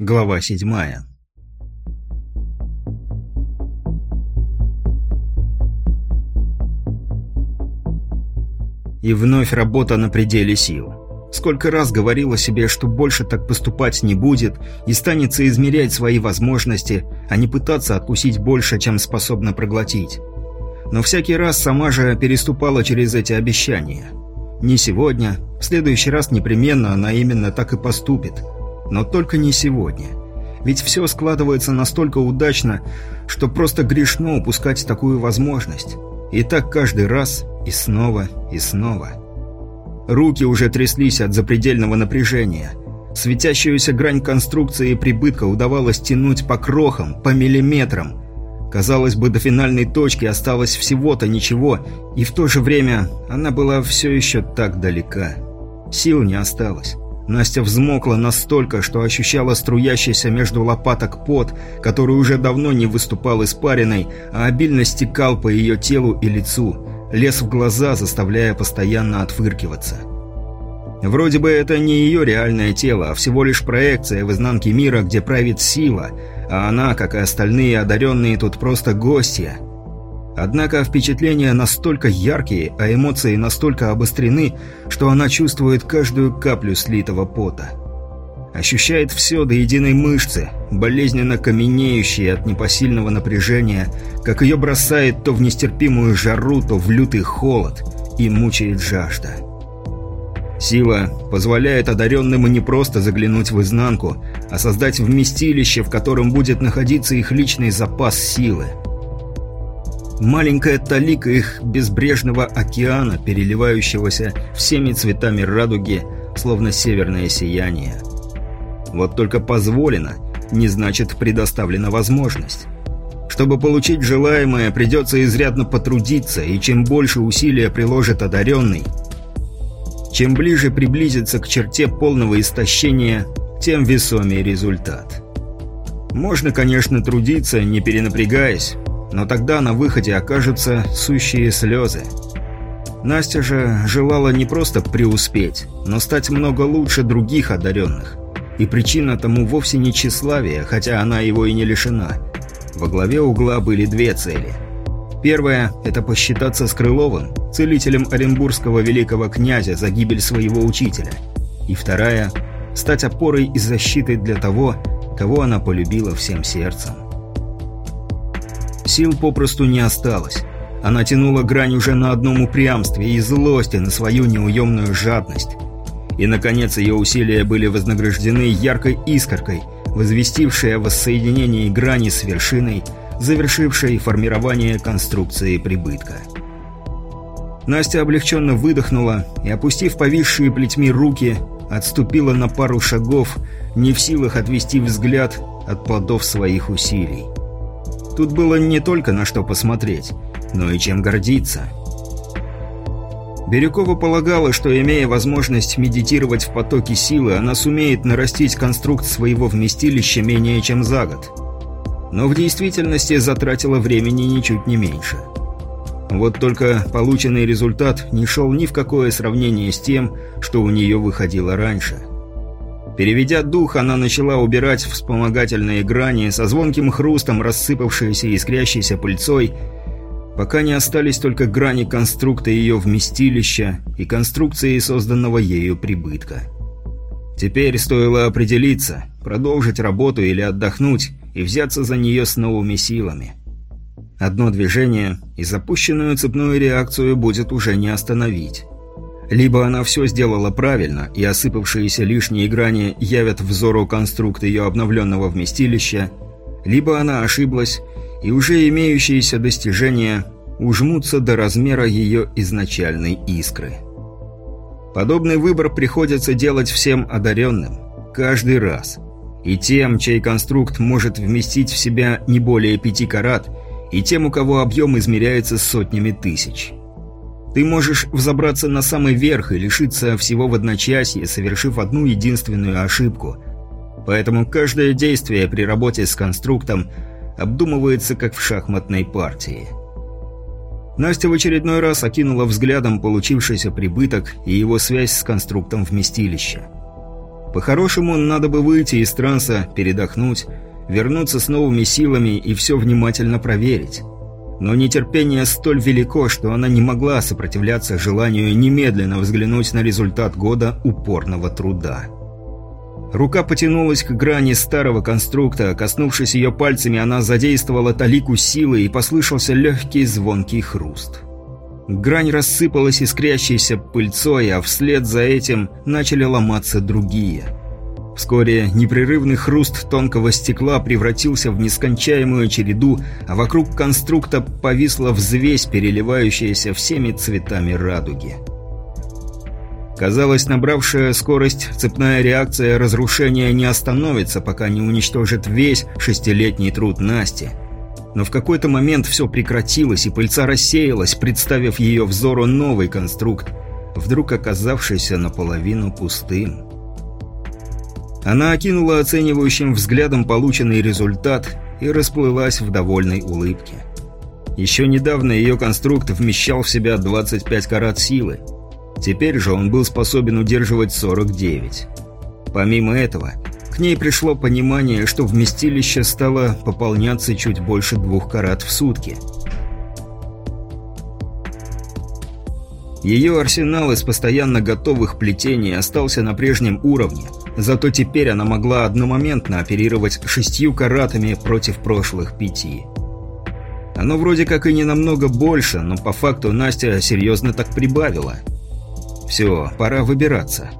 Глава седьмая. И вновь работа на пределе сил. Сколько раз говорила себе, что больше так поступать не будет и станется измерять свои возможности, а не пытаться откусить больше, чем способна проглотить. Но всякий раз сама же переступала через эти обещания. Не сегодня, в следующий раз непременно она именно так и поступит. Но только не сегодня. Ведь все складывается настолько удачно, что просто грешно упускать такую возможность. И так каждый раз, и снова, и снова. Руки уже тряслись от запредельного напряжения. Светящуюся грань конструкции прибытка удавалось тянуть по крохам, по миллиметрам. Казалось бы, до финальной точки осталось всего-то ничего, и в то же время она была все еще так далека. Сил не осталось. Настя взмокла настолько, что ощущала струящийся между лопаток пот, который уже давно не выступал испариной, а обильно стекал по ее телу и лицу, лез в глаза, заставляя постоянно отфыркиваться. Вроде бы это не ее реальное тело, а всего лишь проекция в изнанке мира, где правит сила, а она, как и остальные одаренные, тут просто гостья. Однако впечатления настолько яркие, а эмоции настолько обострены, что она чувствует каждую каплю слитого пота. Ощущает все до единой мышцы, болезненно каменеющие от непосильного напряжения, как ее бросает то в нестерпимую жару, то в лютый холод, и мучает жажда. Сила позволяет одаренным не просто заглянуть в изнанку, а создать вместилище, в котором будет находиться их личный запас силы. Маленькая талика их безбрежного океана, переливающегося всеми цветами радуги, словно северное сияние. Вот только позволено, не значит предоставлена возможность. Чтобы получить желаемое, придется изрядно потрудиться, и чем больше усилия приложит одаренный, чем ближе приблизится к черте полного истощения, тем весомее результат. Можно, конечно, трудиться, не перенапрягаясь, но тогда на выходе окажутся сущие слезы. Настя же желала не просто преуспеть, но стать много лучше других одаренных. И причина тому вовсе не тщеславие, хотя она его и не лишена. Во главе угла были две цели. Первая – это посчитаться с Крыловым, целителем оренбургского великого князя за гибель своего учителя. И вторая – стать опорой и защитой для того, кого она полюбила всем сердцем. Сил попросту не осталось. Она тянула грань уже на одном упрямстве и злости на свою неуемную жадность. И, наконец, ее усилия были вознаграждены яркой искоркой, возвестившей о воссоединении грани с вершиной, завершившей формирование конструкции прибытка. Настя облегченно выдохнула и, опустив повисшие плетьми руки, отступила на пару шагов, не в силах отвести взгляд от плодов своих усилий. Тут было не только на что посмотреть, но и чем гордиться. Бирюкова полагала, что, имея возможность медитировать в потоке силы, она сумеет нарастить конструкт своего вместилища менее чем за год. Но в действительности затратила времени ничуть не меньше. Вот только полученный результат не шел ни в какое сравнение с тем, что у нее выходило раньше – Переведя дух, она начала убирать вспомогательные грани, со звонким хрустом рассыпавшиеся искрящейся пыльцой, пока не остались только грани конструкта ее вместилища и конструкции созданного ею прибытка. Теперь стоило определиться, продолжить работу или отдохнуть и взяться за нее с новыми силами. Одно движение, и запущенную цепную реакцию будет уже не остановить. Либо она все сделала правильно, и осыпавшиеся лишние грани явят взору конструкт ее обновленного вместилища, либо она ошиблась, и уже имеющиеся достижения ужмутся до размера ее изначальной искры. Подобный выбор приходится делать всем одаренным. Каждый раз. И тем, чей конструкт может вместить в себя не более пяти карат, и тем, у кого объем измеряется сотнями тысяч. Ты можешь взобраться на самый верх и лишиться всего в одночасье, совершив одну единственную ошибку. Поэтому каждое действие при работе с конструктом обдумывается как в шахматной партии. Настя в очередной раз окинула взглядом получившийся прибыток и его связь с конструктом вместилища. По-хорошему, надо бы выйти из транса, передохнуть, вернуться с новыми силами и все внимательно проверить. Но нетерпение столь велико, что она не могла сопротивляться желанию немедленно взглянуть на результат года упорного труда. Рука потянулась к грани старого конструкта, коснувшись ее пальцами, она задействовала талику силы и послышался легкий звонкий хруст. Грань рассыпалась искрящейся пыльцой, а вслед за этим начали ломаться другие. Вскоре непрерывный хруст тонкого стекла превратился в нескончаемую череду, а вокруг конструкта повисла взвесь, переливающаяся всеми цветами радуги. Казалось, набравшая скорость цепная реакция разрушения не остановится, пока не уничтожит весь шестилетний труд Насти. Но в какой-то момент все прекратилось, и пыльца рассеялась, представив ее взору новый конструкт, вдруг оказавшийся наполовину пустым. Она окинула оценивающим взглядом полученный результат и расплылась в довольной улыбке. Еще недавно ее конструкт вмещал в себя 25 карат силы – Теперь же он был способен удерживать 49. Помимо этого, к ней пришло понимание, что вместилище стало пополняться чуть больше двух карат в сутки. Ее арсенал из постоянно готовых плетений остался на прежнем уровне, зато теперь она могла одномоментно оперировать шестью каратами против прошлых пяти. Оно вроде как и не намного больше, но по факту Настя серьезно так прибавила – все, пора выбираться.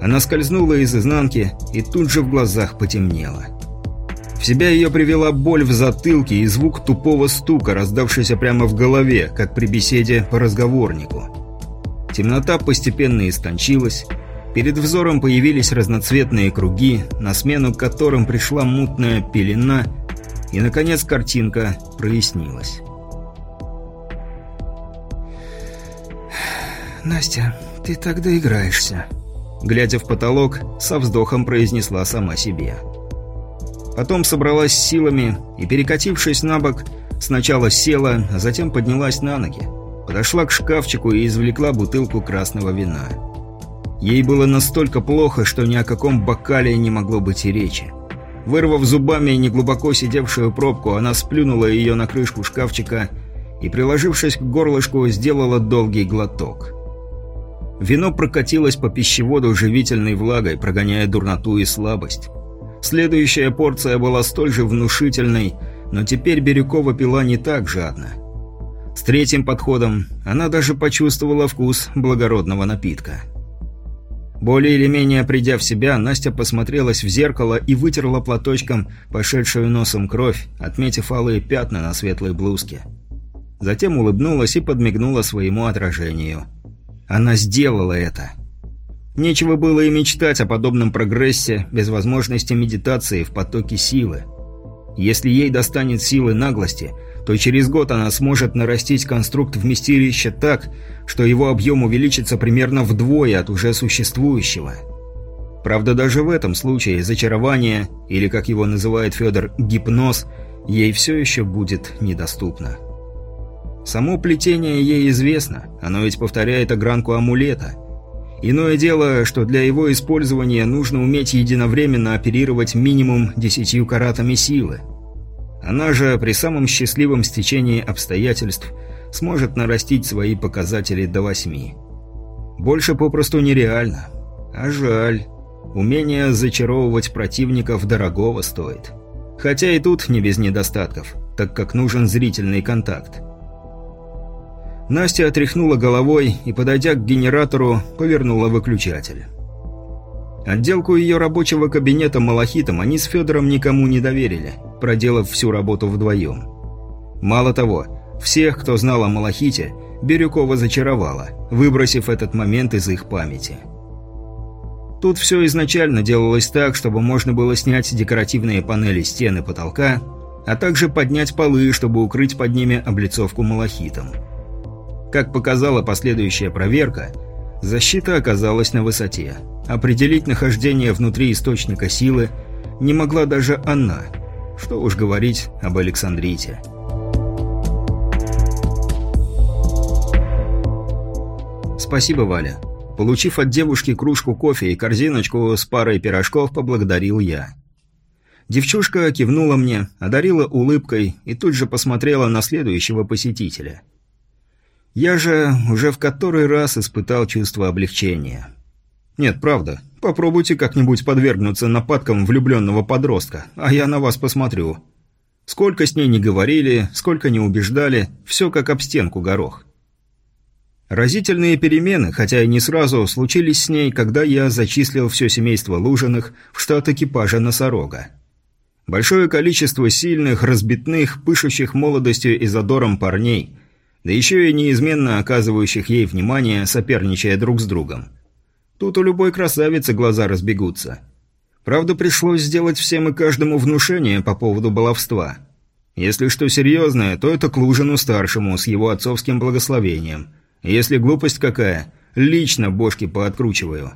Она скользнула из изнанки и тут же в глазах потемнело. В себя ее привела боль в затылке и звук тупого стука, раздавшийся прямо в голове, как при беседе по разговорнику. Темнота постепенно истончилась, перед взором появились разноцветные круги, на смену которым пришла мутная пелена, и, наконец, картинка прояснилась. «Настя, ты тогда играешься», — глядя в потолок, со вздохом произнесла сама себе. Потом собралась силами и, перекатившись на бок, сначала села, а затем поднялась на ноги. Подошла к шкафчику и извлекла бутылку красного вина. Ей было настолько плохо, что ни о каком бокале не могло быть и речи. Вырвав зубами неглубоко сидевшую пробку, она сплюнула ее на крышку шкафчика и, приложившись к горлышку, сделала долгий глоток. Вино прокатилось по пищеводу живительной влагой, прогоняя дурноту и слабость. Следующая порция была столь же внушительной, но теперь Бирюкова пила не так жадно. С третьим подходом она даже почувствовала вкус благородного напитка. Более или менее придя в себя, Настя посмотрелась в зеркало и вытерла платочком пошедшую носом кровь, отметив алые пятна на светлой блузке. Затем улыбнулась и подмигнула своему отражению – она сделала это. Нечего было и мечтать о подобном прогрессе без возможности медитации в потоке силы. Если ей достанет силы наглости, то через год она сможет нарастить конструкт вместилища так, что его объем увеличится примерно вдвое от уже существующего. Правда, даже в этом случае зачарование, или как его называет Федор, гипноз, ей все еще будет недоступно. Само плетение ей известно, оно ведь повторяет огранку амулета. Иное дело, что для его использования нужно уметь единовременно оперировать минимум десятью каратами силы. Она же при самом счастливом стечении обстоятельств сможет нарастить свои показатели до восьми. Больше попросту нереально. А жаль. Умение зачаровывать противников дорогого стоит. Хотя и тут не без недостатков, так как нужен зрительный контакт. Настя отряхнула головой и, подойдя к генератору, повернула выключатель. Отделку ее рабочего кабинета малахитом они с Федором никому не доверили, проделав всю работу вдвоем. Мало того, всех, кто знал о малахите, Бирюкова зачаровала, выбросив этот момент из их памяти. Тут все изначально делалось так, чтобы можно было снять декоративные панели стены потолка, а также поднять полы, чтобы укрыть под ними облицовку малахитом. Как показала последующая проверка, защита оказалась на высоте. Определить нахождение внутри источника силы не могла даже она. Что уж говорить об Александрите. «Спасибо, Валя», Получив от девушки кружку кофе и корзиночку с парой пирожков, поблагодарил я. Девчушка кивнула мне, одарила улыбкой и тут же посмотрела на следующего посетителя. Я же уже в который раз испытал чувство облегчения. Нет, правда, попробуйте как-нибудь подвергнуться нападкам влюбленного подростка, а я на вас посмотрю. Сколько с ней не говорили, сколько не убеждали, все как об стенку горох. Разительные перемены, хотя и не сразу, случились с ней, когда я зачислил все семейство Лужиных в штат экипажа «Носорога». Большое количество сильных, разбитных, пышущих молодостью и задором парней, да еще и неизменно оказывающих ей внимание, соперничая друг с другом. Тут у любой красавицы глаза разбегутся. Правда, пришлось сделать всем и каждому внушение по поводу баловства. Если что серьезное, то это к Лужину-старшему с его отцовским благословением. Если глупость какая, лично бошки пооткручиваю.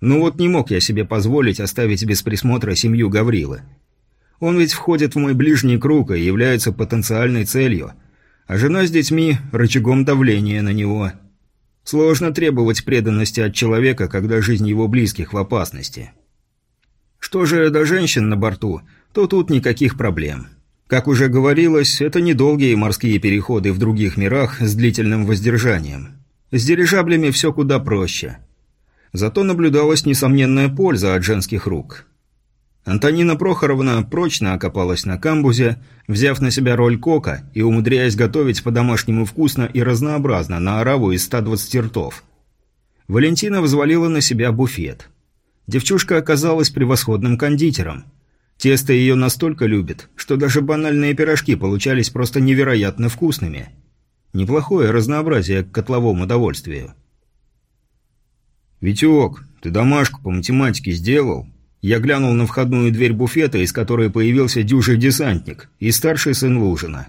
Ну вот не мог я себе позволить оставить без присмотра семью Гаврилы. Он ведь входит в мой ближний круг и является потенциальной целью, а жена с детьми – рычагом давления на него. Сложно требовать преданности от человека, когда жизнь его близких в опасности. Что же до женщин на борту, то тут никаких проблем. Как уже говорилось, это недолгие морские переходы в других мирах с длительным воздержанием. С дирижаблями все куда проще. Зато наблюдалась несомненная польза от женских рук. Антонина Прохоровна прочно окопалась на камбузе, взяв на себя роль кока и умудряясь готовить по-домашнему вкусно и разнообразно на ораву из 120 ртов. Валентина взвалила на себя буфет. Девчушка оказалась превосходным кондитером – Тесто ее настолько любит, что даже банальные пирожки получались просто невероятно вкусными. Неплохое разнообразие к котловому удовольствию. «Витек, ты домашку по математике сделал?» Я глянул на входную дверь буфета, из которой появился дюжий десантник и старший сын Лужина.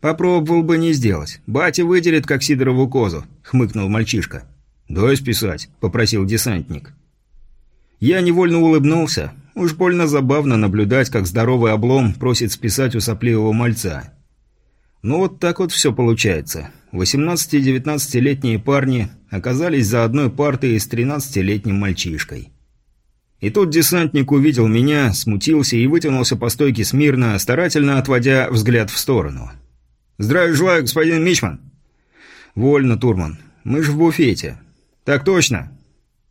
«Попробовал бы не сделать. Батя выделит, как Сидорову козу», — хмыкнул мальчишка. «Дай списать», — попросил десантник. Я невольно улыбнулся. Уж больно забавно наблюдать, как здоровый облом просит списать у сопливого мальца. Ну вот так вот все получается. 18-19-летние парни оказались за одной партой с 13-летним мальчишкой. И тут десантник увидел меня, смутился и вытянулся по стойке смирно, старательно отводя взгляд в сторону. «Здравия желаю, господин Мичман!» «Вольно, Турман. Мы же в буфете». «Так точно!»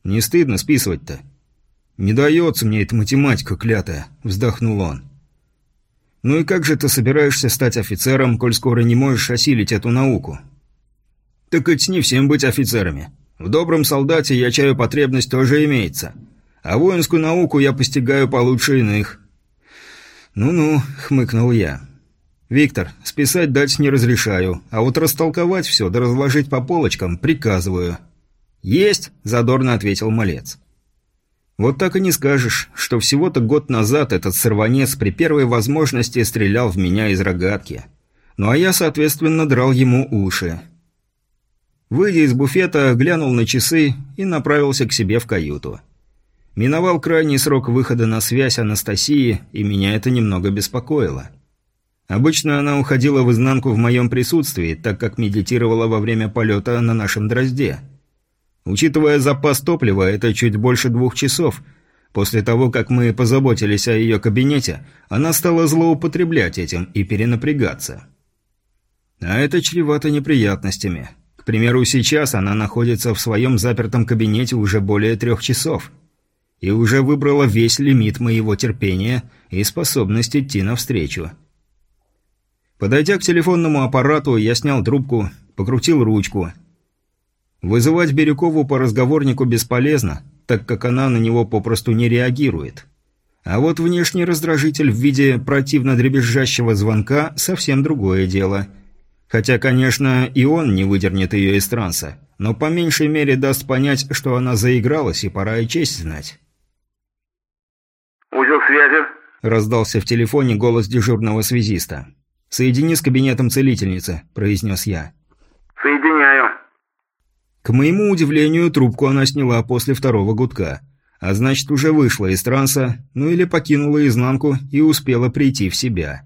«Не стыдно списывать-то?» «Не дается мне эта математика клятая», – вздохнул он. «Ну и как же ты собираешься стать офицером, коль скоро не можешь осилить эту науку?» «Так ведь не всем быть офицерами. В добром солдате я чаю потребность тоже имеется. А воинскую науку я постигаю получше иных». «Ну-ну», – хмыкнул я. «Виктор, списать дать не разрешаю, а вот растолковать все да разложить по полочкам приказываю». «Есть», – задорно ответил малец. Вот так и не скажешь, что всего-то год назад этот сорванец при первой возможности стрелял в меня из рогатки. Ну а я, соответственно, драл ему уши. Выйдя из буфета, глянул на часы и направился к себе в каюту. Миновал крайний срок выхода на связь Анастасии, и меня это немного беспокоило. Обычно она уходила в изнанку в моем присутствии, так как медитировала во время полета на нашем дрозде – Учитывая запас топлива, это чуть больше двух часов. После того, как мы позаботились о ее кабинете, она стала злоупотреблять этим и перенапрягаться. А это чревато неприятностями. К примеру, сейчас она находится в своем запертом кабинете уже более трех часов. И уже выбрала весь лимит моего терпения и способность идти навстречу. Подойдя к телефонному аппарату, я снял трубку, покрутил ручку – Вызывать Бирюкову по разговорнику бесполезно, так как она на него попросту не реагирует. А вот внешний раздражитель в виде противно дребезжащего звонка – совсем другое дело. Хотя, конечно, и он не выдернет ее из транса, но по меньшей мере даст понять, что она заигралась и пора и честь знать. «Узел связи?» – раздался в телефоне голос дежурного связиста. «Соедини с кабинетом целительницы», – произнес я. «Соединяю». К моему удивлению, трубку она сняла после второго гудка. А значит, уже вышла из транса, ну или покинула изнанку и успела прийти в себя.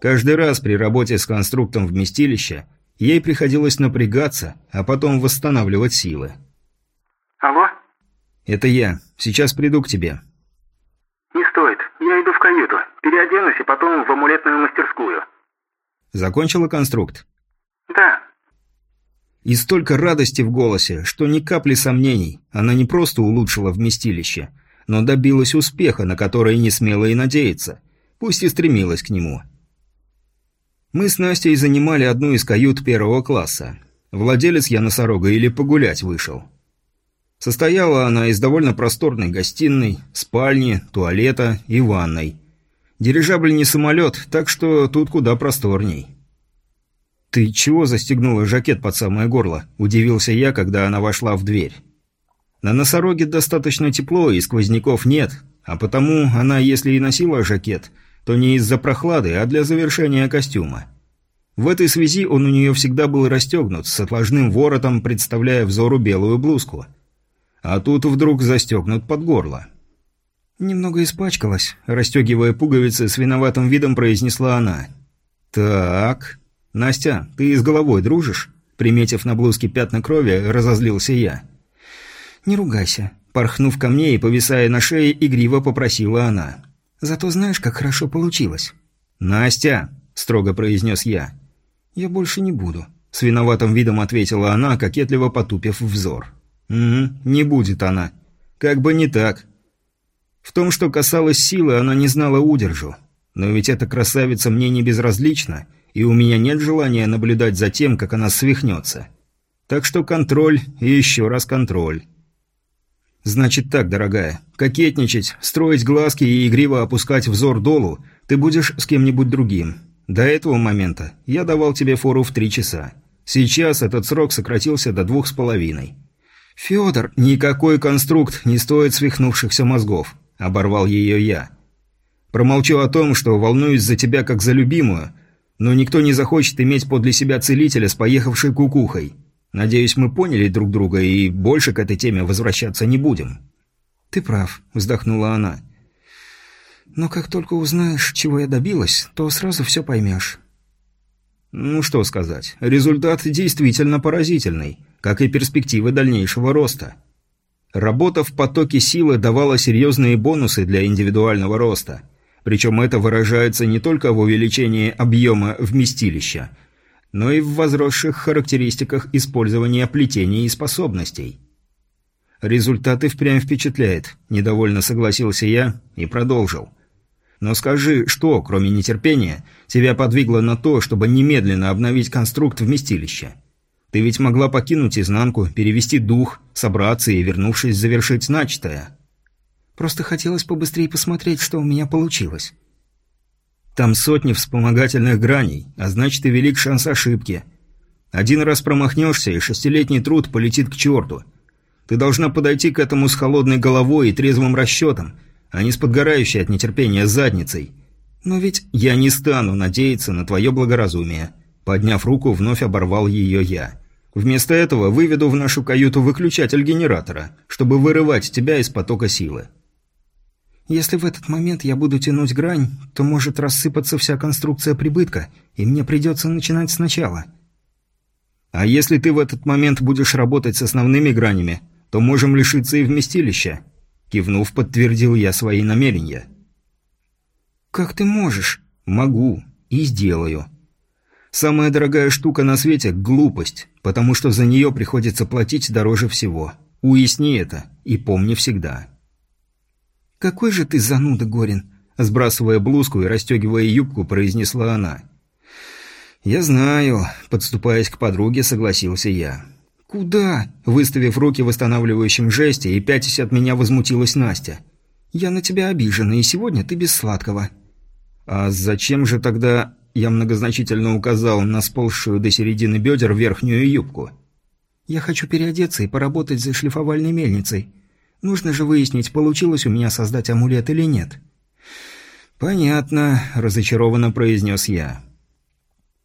Каждый раз при работе с конструктом вместилища ей приходилось напрягаться, а потом восстанавливать силы. «Это я. Сейчас приду к тебе». «Не стоит. Я иду в каюту. Переоденусь и потом в амулетную мастерскую». «Закончила конструкт?» «Да». И столько радости в голосе, что ни капли сомнений. Она не просто улучшила вместилище, но добилась успеха, на который не смела и надеяться, пусть и стремилась к нему. Мы с Настей занимали одну из кают первого класса. Владелец я носорога или погулять вышел. Состояла она из довольно просторной гостиной, спальни, туалета и ванной. Дирижабль не самолет, так что тут куда просторней. «Ты чего застегнула жакет под самое горло?» – удивился я, когда она вошла в дверь. «На носороге достаточно тепло и сквозняков нет, а потому она, если и носила жакет, то не из-за прохлады, а для завершения костюма. В этой связи он у нее всегда был расстегнут, с отложным воротом, представляя взору белую блузку. А тут вдруг застегнут под горло». «Немного испачкалась», – расстегивая пуговицы, с виноватым видом произнесла она. «Так...» «Настя, ты с головой дружишь?» Приметив на блузке пятна крови, разозлился я. «Не ругайся», – порхнув ко мне и повисая на шее, игриво попросила она. «Зато знаешь, как хорошо получилось». «Настя!» – строго произнес я. «Я больше не буду», – с виноватым видом ответила она, кокетливо потупив взор. «Угу, не будет она. Как бы не так». В том, что касалось силы, она не знала удержу. Но ведь эта красавица мне не безразлична – и у меня нет желания наблюдать за тем, как она свихнется. Так что контроль и еще раз контроль. Значит так, дорогая, кокетничать, строить глазки и игриво опускать взор долу ты будешь с кем-нибудь другим. До этого момента я давал тебе фору в три часа. Сейчас этот срок сократился до двух с половиной. «Федор, никакой конструкт не стоит свихнувшихся мозгов», – оборвал ее я. «Промолчу о том, что волнуюсь за тебя как за любимую, но никто не захочет иметь подле себя целителя с поехавшей кукухой. Надеюсь, мы поняли друг друга и больше к этой теме возвращаться не будем». «Ты прав», – вздохнула она. «Но как только узнаешь, чего я добилась, то сразу все поймешь». Ну что сказать, результат действительно поразительный, как и перспективы дальнейшего роста. Работа в потоке силы давала серьезные бонусы для индивидуального роста – причем это выражается не только в увеличении объема вместилища, но и в возросших характеристиках использования плетений и способностей. Результаты впрямь впечатляет, недовольно согласился я и продолжил. Но скажи, что, кроме нетерпения, тебя подвигло на то, чтобы немедленно обновить конструкт вместилища? Ты ведь могла покинуть изнанку, перевести дух, собраться и, вернувшись, завершить начатое. Просто хотелось побыстрее посмотреть, что у меня получилось. Там сотни вспомогательных граней, а значит и велик шанс ошибки. Один раз промахнешься, и шестилетний труд полетит к черту. Ты должна подойти к этому с холодной головой и трезвым расчетом, а не с подгорающей от нетерпения задницей. Но ведь я не стану надеяться на твое благоразумие. Подняв руку, вновь оборвал ее я. Вместо этого выведу в нашу каюту выключатель генератора, чтобы вырывать тебя из потока силы. Если в этот момент я буду тянуть грань, то может рассыпаться вся конструкция прибытка, и мне придется начинать сначала. А если ты в этот момент будешь работать с основными гранями, то можем лишиться и вместилища. Кивнув, подтвердил я свои намерения. Как ты можешь? Могу. И сделаю. Самая дорогая штука на свете – глупость, потому что за нее приходится платить дороже всего. Уясни это и помни всегда. «Какой же ты зануда, Горин!» Сбрасывая блузку и расстегивая юбку, произнесла она. «Я знаю», — подступаясь к подруге, согласился я. «Куда?» — выставив руки в восстанавливающем жесте и пятясь от меня возмутилась Настя. «Я на тебя обижена, и сегодня ты без сладкого». «А зачем же тогда...» — я многозначительно указал на сползшую до середины бедер верхнюю юбку. «Я хочу переодеться и поработать за шлифовальной мельницей», Нужно же выяснить, получилось у меня создать амулет или нет. «Понятно», – разочарованно произнес я.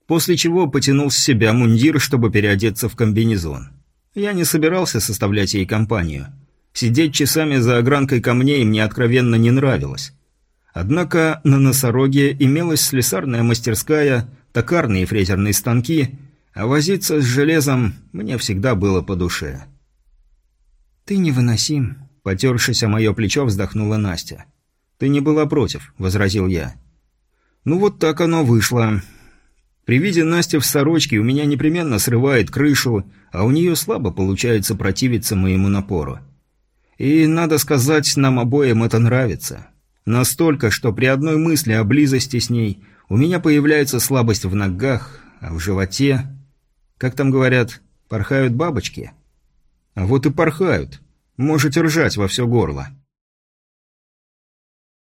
После чего потянул с себя мундир, чтобы переодеться в комбинезон. Я не собирался составлять ей компанию. Сидеть часами за огранкой камней мне откровенно не нравилось. Однако на носороге имелась слесарная мастерская, токарные фрезерные станки, а возиться с железом мне всегда было по душе. «Ты невыносим», Потершись о мое плечо, вздохнула Настя. «Ты не была против», — возразил я. «Ну вот так оно вышло. При виде Насти в сорочке у меня непременно срывает крышу, а у нее слабо получается противиться моему напору. И, надо сказать, нам обоим это нравится. Настолько, что при одной мысли о близости с ней у меня появляется слабость в ногах, а в животе... Как там говорят, порхают бабочки? А вот и порхают. Можете ржать во все горло.